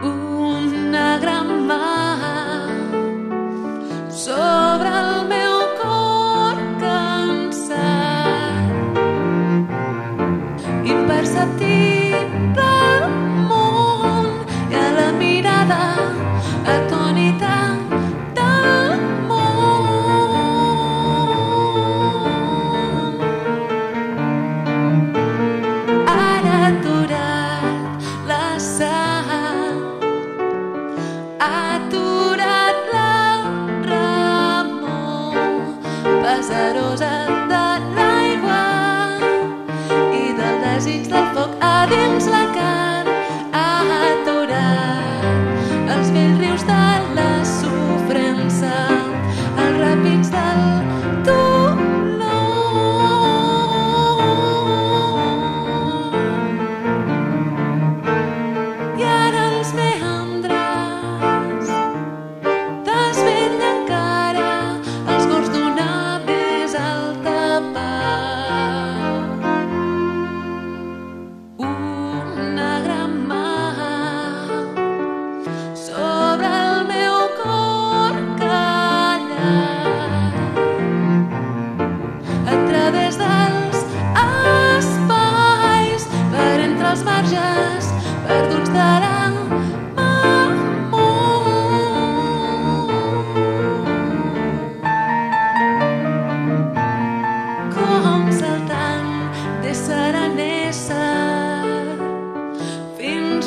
Una gran mà sobre el meu cor cansat. Imperceptible al món i a la mirada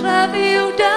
Love you done?